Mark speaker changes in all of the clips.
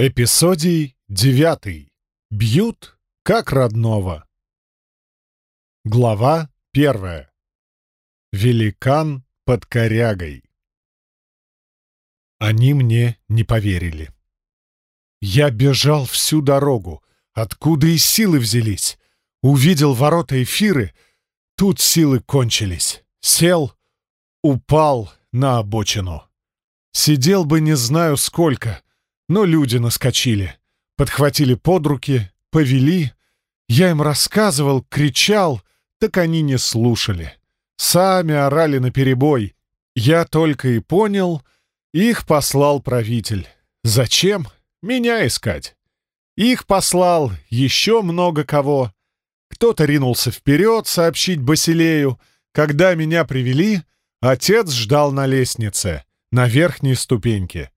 Speaker 1: Эпизодий девятый. Бьют, как родного. Глава первая. Великан под корягой. Они мне не поверили. Я бежал всю дорогу, откуда и силы взялись. Увидел ворота эфиры, тут силы кончились. Сел, упал на обочину. Сидел бы не знаю сколько — но люди наскочили, подхватили под руки, повели. Я им рассказывал, кричал, так они не слушали. Сами орали наперебой. Я только и понял, их послал правитель. Зачем? Меня искать. Их послал еще много кого. Кто-то ринулся вперед сообщить Басилею. Когда меня привели, отец ждал на лестнице, на верхней ступеньке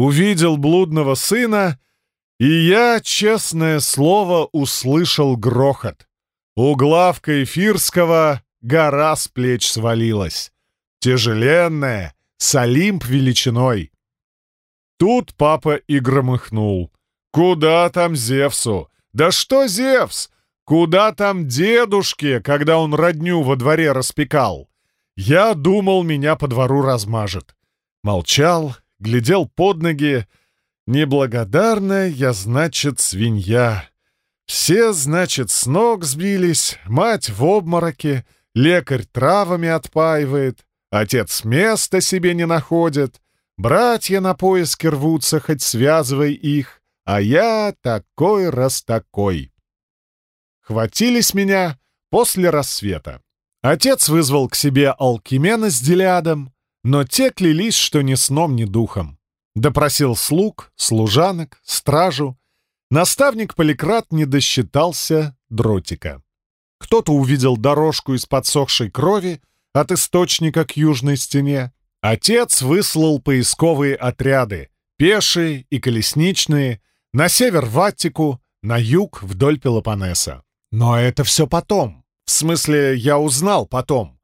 Speaker 1: увидел блудного сына, и я, честное слово, услышал грохот. У главка Эфирского гора с плеч свалилась. Тяжеленная, с Олимп величиной. Тут папа и громыхнул. «Куда там Зевсу? Да что Зевс? Куда там дедушке, когда он родню во дворе распекал? Я думал, меня по двору размажет». Молчал, глядел под ноги. Неблагодарная я, значит, свинья. Все, значит, с ног сбились, мать в обмороке, лекарь травами отпаивает, отец места себе не находит, братья на поиски рвутся, хоть связывай их, а я такой раз такой. Хватились меня после рассвета. Отец вызвал к себе Алкимена с Делиадом, но те клялись, что ни сном, ни духом. Допросил слуг, служанок, стражу. Наставник Поликрат не досчитался дротика. Кто-то увидел дорожку из подсохшей крови от источника к южной стене. Отец выслал поисковые отряды, пешие и колесничные, на север в Аттику, на юг вдоль Пелопоннеса. Но это все потом. В смысле, я узнал потом.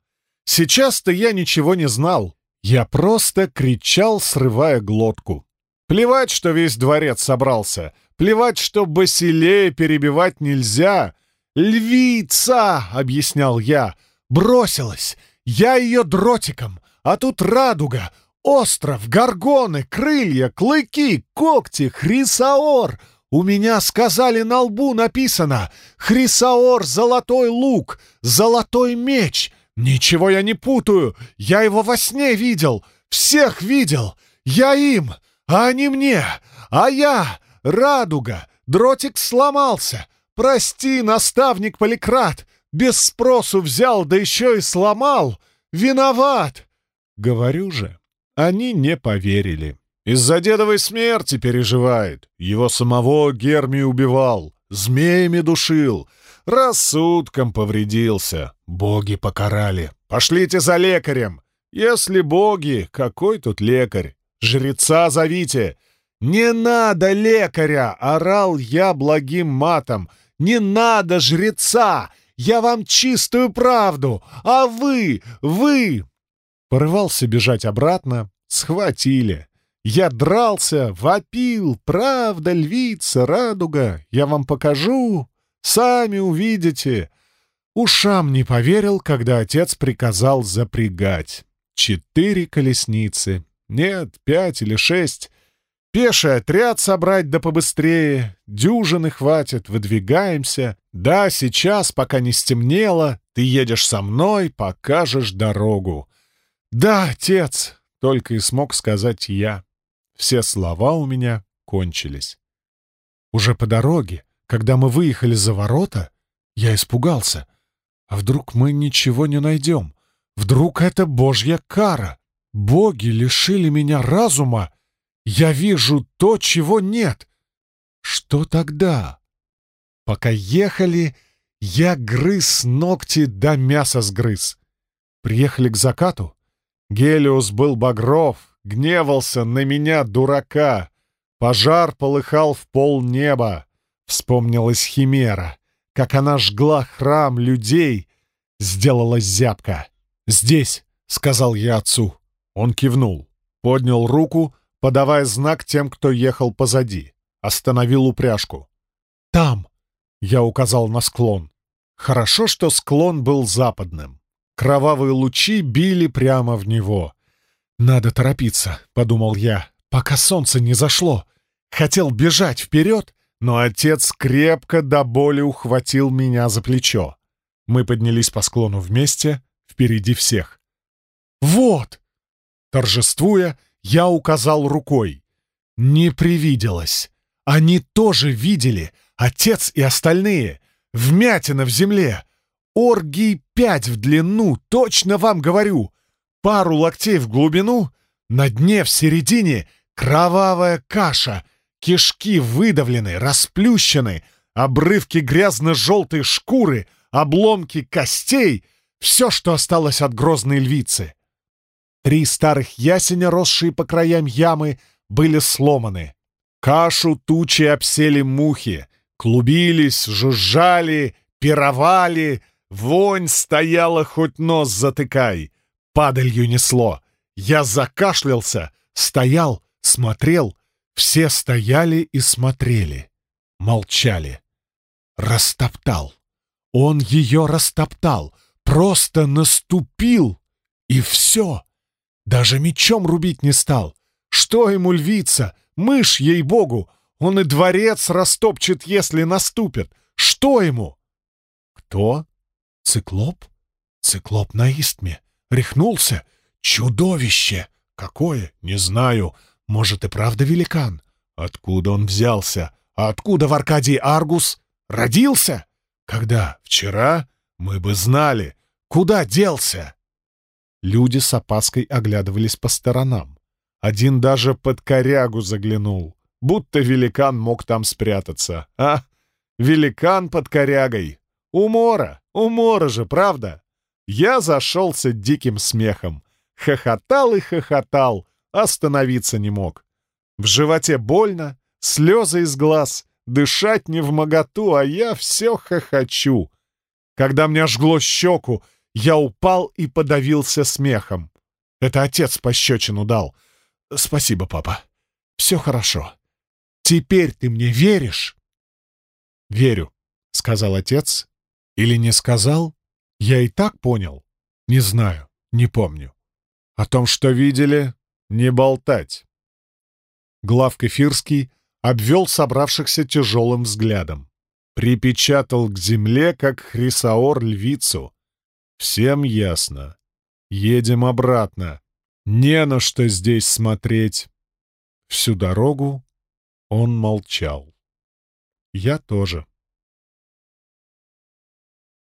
Speaker 1: Сейчас-то я ничего не знал, я просто кричал, срывая глотку. Плевать, что весь дворец собрался. Плевать, что Басилея перебивать нельзя. «Львица!» — объяснял я. «Бросилась! Я ее дротиком! А тут радуга! Остров, горгоны, крылья, клыки, когти, хрисаор!» У меня, сказали, на лбу написано «Хрисаор — золотой лук, золотой меч, «Ничего я не путаю! Я его во сне видел! Всех видел! Я им, а они мне! А я — радуга! Дротик сломался! Прости, наставник Поликрат! Без спросу взял, да еще и сломал! Виноват!» Говорю же, они не поверили. Из-за дедовой смерти переживает. Его самого Герми убивал, змеями душил, рассудком повредился. Боги покарали. Пошлите за лекарем. Если боги, какой тут лекарь? Жреца зовите. «Не надо лекаря!» — орал я благим матом. «Не надо жреца! Я вам чистую правду! А вы, вы...» Порывался бежать обратно. Схватили. Я дрался, вопил. «Правда, львица, радуга! Я вам покажу! Сами увидите!» Ушам не поверил, когда отец приказал запрягать. Четыре колесницы. Нет, пять или шесть. Пеший отряд собрать да побыстрее. Дюжины хватит, выдвигаемся. Да, сейчас, пока не стемнело, ты едешь со мной, покажешь дорогу. Да, отец, только и смог сказать я. Все слова у меня кончились. Уже по дороге, когда мы выехали за ворота, я испугался — а вдруг мы ничего не найдем? Вдруг это божья кара? Боги лишили меня разума? Я вижу то, чего нет. Что тогда? Пока ехали, я грыз ногти до мяса сгрыз. Приехали к закату. Гелиус был багров, гневался на меня, дурака. Пожар полыхал в пол неба. Вспомнилась химера как она жгла храм людей, сделалась зябка. «Здесь», — сказал я отцу. Он кивнул, поднял руку, подавая знак тем, кто ехал позади. остановил упряжку. «Там!» — я указал на склон. Хорошо, что склон был западным. Кровавые лучи били прямо в него. «Надо торопиться», — подумал я, — «пока солнце не зашло». Хотел бежать вперед, но отец крепко до боли ухватил меня за плечо. Мы поднялись по склону вместе, впереди всех. «Вот!» Торжествуя, я указал рукой. Не привиделось. Они тоже видели, отец и остальные. Вмятина в земле. Оргий пять в длину, точно вам говорю. Пару локтей в глубину, на дне в середине кровавая каша, кишки выдавлены, расплющены, обрывки грязно-желтой шкуры, обломки костей — все, что осталось от грозной львицы. Три старых ясеня, росшие по краям ямы, были сломаны. Кашу тучи обсели мухи, клубились, жужжали, пировали, вонь стояла хоть нос затыкай. Падалью несло. Я закашлялся, стоял, смотрел. Все стояли и смотрели. Молчали. Растоптал. Он ее растоптал. Просто наступил. И все. Даже мечом рубить не стал. Что ему львица? Мышь, ей-богу! Он и дворец растопчет, если наступит. Что ему? Кто? Циклоп? Циклоп на истме. Рехнулся? Чудовище! Какое? Не знаю. Может, и правда великан? Откуда он взялся? А откуда в Аркадии Аргус? Родился? Когда? Вчера? Мы бы знали. Куда делся? Люди с опаской оглядывались по сторонам. Один даже под корягу заглянул, будто великан мог там спрятаться. А, великан под корягой! Умора! Умора же, правда? Я зашелся диким смехом. Хохотал и хохотал, остановиться не мог. В животе больно, слезы из глаз, дышать не в моготу, а я все хохочу. Когда мне жгло щеку, я упал и подавился смехом. Это отец пощечину дал. Спасибо, папа. Все хорошо. Теперь ты мне веришь? Верю, — сказал отец. Или не сказал? Я и так понял. Не знаю, не помню. О том, что видели, не болтать. Глав Кефирский обвел собравшихся тяжелым взглядом. Припечатал к земле, как Хрисаор львицу, Всем ясно. Едем обратно. Не на что здесь смотреть. Всю дорогу он молчал. Я тоже.